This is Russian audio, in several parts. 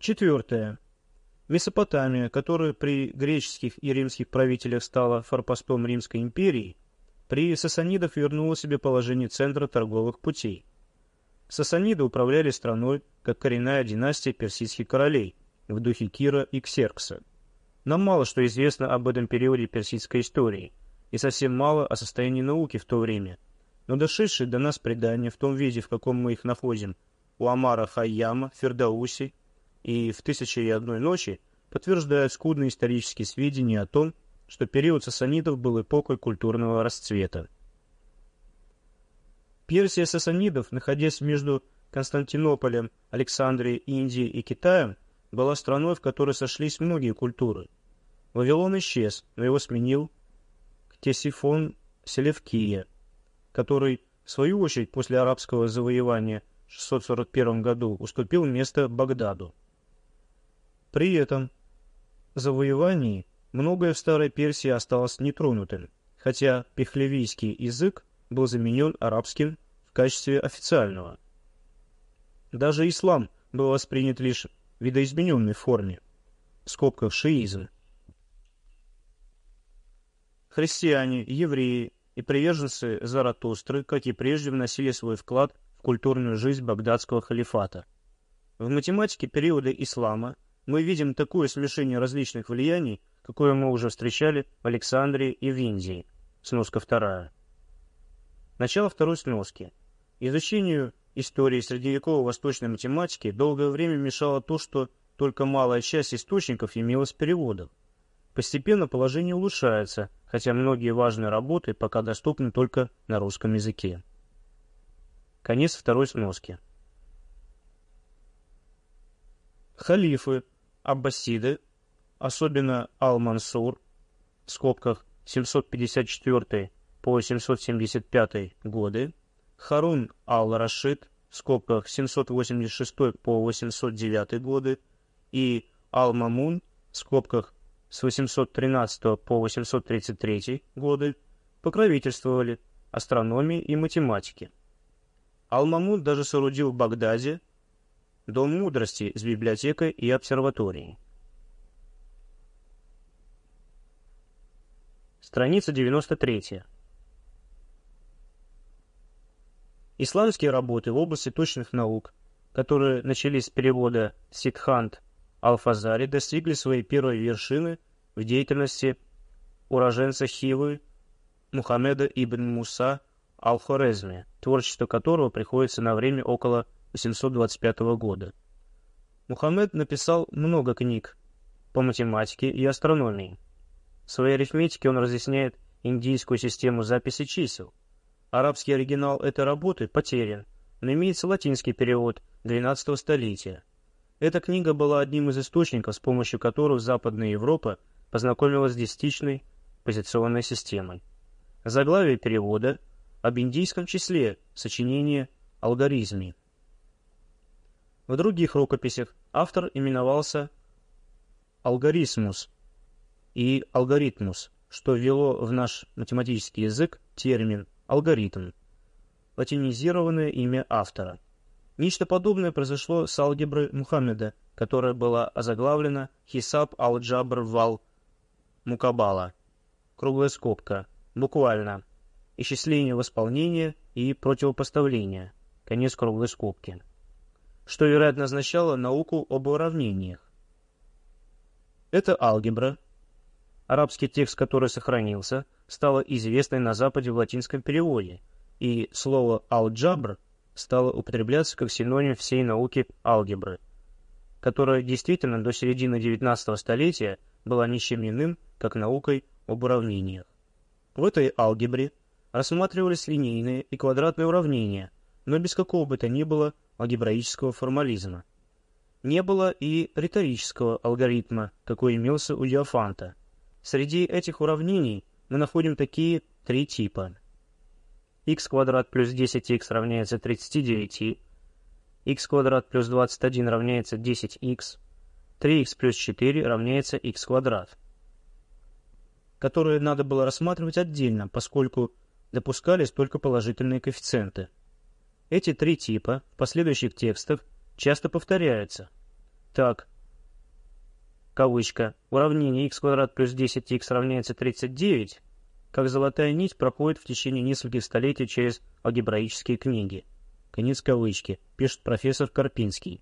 Четвертое. Месопотамия, которая при греческих и римских правителях стала форпостом Римской империи, при сасанидах вернула себе положение центра торговых путей. Сасаниды управляли страной как коренная династия персидских королей в духе Кира и Ксеркса. Нам мало что известно об этом периоде персидской истории, и совсем мало о состоянии науки в то время. Но дошедшие до нас предания в том виде, в каком мы их находим, у Амара Хайяма, Фердауси и в «Тысяче и одной ночи» подтверждают скудные исторические сведения о том, что период сасанидов был эпохой культурного расцвета. Персия сасанидов, находясь между Константинополем, Александрией, Индией и Китаем, была страной, в которой сошлись многие культуры. Вавилон исчез, но его сменил Ктесифон Селевкия, который, в свою очередь, после арабского завоевания в 641 году уступил место Багдаду. При этом завоевании многое в Старой Персии осталось нетронутым, хотя пехлевийский язык был заменен арабским в качестве официального. Даже ислам был воспринят лишь в видоизмененной форме, в скобках шиизм. Христиане, евреи и приверженцы Заратустры, как и прежде, вносили свой вклад в культурную жизнь багдадского халифата. В математике периода ислама – мы видим такое смешение различных влияний, какое мы уже встречали в Александрии и в Индии. Сноска вторая. Начало второй сноски. Изучению истории средневековой восточной математики долгое время мешало то, что только малая часть источников имелась переводов. Постепенно положение улучшается, хотя многие важные работы пока доступны только на русском языке. Конец второй сноски. Халифы, аббасиды, особенно Ал-Мансур, в скобках 754 по 775 годы, Харун Ал-Рашид, в скобках 786 по 809 годы, и Ал-Мамун, в скобках с 813 по 833 годы, покровительствовали астрономии и математике. Ал-Мамун даже соорудил в Багдаде Дом мудрости с библиотекой и обсерваторией. Страница 93. Исламские работы в области точных наук, которые начались с перевода Сидхант Алфазари, достигли своей первой вершины в деятельности уроженца Хивы Мухаммеда ибн Муса Ал-Хорезми, творчество которого приходится на время около 825 года. Мухаммед написал много книг по математике и астрономии. В своей арифметике он разъясняет индийскую систему записи чисел. Арабский оригинал этой работы потерян, но имеется латинский перевод XII столетия. Эта книга была одним из источников, с помощью которых Западная Европа познакомилась с десятичной позиционной системой. Заглавие перевода об индийском числе, сочинение алгоризме. В других рукописях автор именовался алгорисмус и алгоритмус, что ввело в наш математический язык термин алгоритм, латинизированное имя автора. Нечто подобное произошло с алгеброй Мухаммеда, которая была озаглавлена Хисаб ал-Джабр вал Мукабала, круглая скобка, буквально, исчисление восполнения и противопоставления, конец круглой скобки что, вероятно, означало науку об уравнениях. Это алгебра, арабский текст, который сохранился, стала известной на Западе в латинском переводе, и слово «алджабр» стало употребляться как синоним всей науки алгебры, которая действительно до середины XIX столетия была ничем иным, как наукой об уравнениях. В этой алгебре рассматривались линейные и квадратные уравнения, но без какого бы то ни было алгебраического формализма. Не было и риторического алгоритма, какой имелся у Диофанта. Среди этих уравнений мы находим такие три типа. x квадрат плюс 10x равняется 39, x квадрат плюс 21 равняется 10x, 3x плюс 4 равняется x квадрат, которые надо было рассматривать отдельно, поскольку допускались только положительные коэффициенты. Эти три типа в последующих текстах часто повторяются. так, кавычка, уравнение x квадрат плюс 10x равняется 39, как золотая нить проходит в течение нескольких столетий через алгебраические книги. Конец кавычки, пишет профессор Карпинский.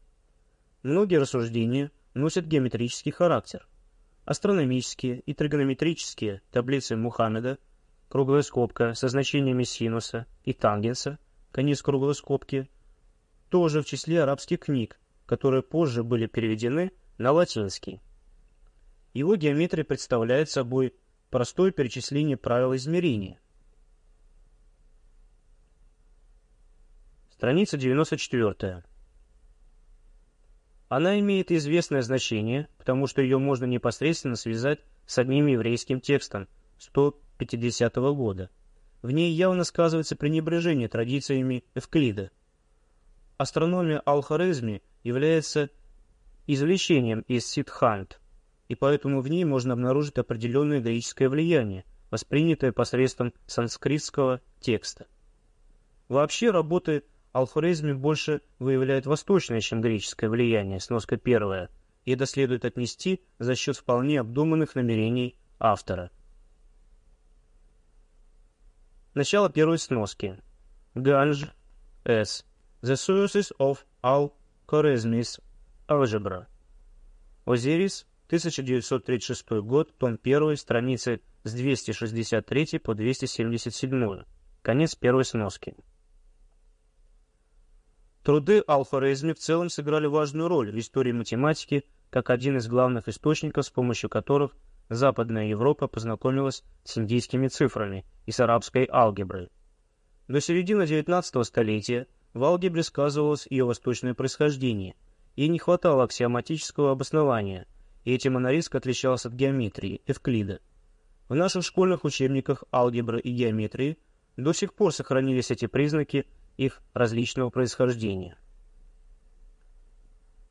Многие рассуждения носят геометрический характер. Астрономические и тригонометрические таблицы Мухаммеда, круглая скобка со значениями синуса и тангенса, конец круглой скобки, тоже в числе арабских книг, которые позже были переведены на латинский. Его геометрия представляет собой простое перечисление правил измерения. Страница 94. Она имеет известное значение, потому что ее можно непосредственно связать с одним еврейским текстом 150 года. В ней явно сказывается пренебрежение традициями Эвклида. Астрономия Ал-Хорезми является извлечением из Сидхант, и поэтому в ней можно обнаружить определенное греческое влияние, воспринятое посредством санскритского текста. Вообще работы Ал-Хорезми больше выявляют восточное, чем греческое влияние, сноска первая, и это следует отнести за счет вполне обдуманных намерений автора. Начало первой сноски. Ганж, С. The Sources of Al-Khwarizmi's Algebra. Озирис, 1936 год, том 1, страницы с 263 по 277. Конец первой сноски. Труды Ал-Хорезми в целом сыграли важную роль в истории математики как один из главных источников, с помощью которых Западная Европа познакомилась с индийскими цифрами и с арабской алгеброй. До середины XIX столетия в алгебре сказывалось ее восточное происхождение, ей не хватало аксиоматического обоснования, и этим она резко отличалась от геометрии, Эвклида. В наших школьных учебниках алгебры и геометрии до сих пор сохранились эти признаки их различного происхождения.